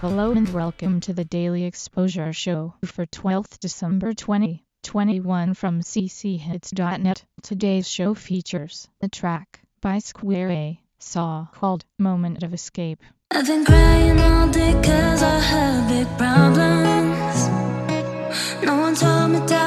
Hello and welcome to the Daily Exposure Show for 12th December 2021 from cchits.net. Today's show features the track by Square A, Saw, called Moment of Escape. I've been crying all day cause I have big problems. No one told me that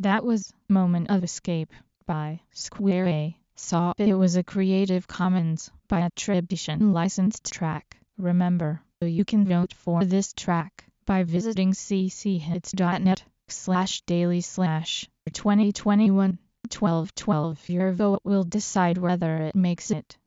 That was Moment of Escape by Square A. Saw it was a Creative Commons by attribution licensed track. Remember, you can vote for this track by visiting cchits.net slash daily slash 2021 12 12. Your vote will decide whether it makes it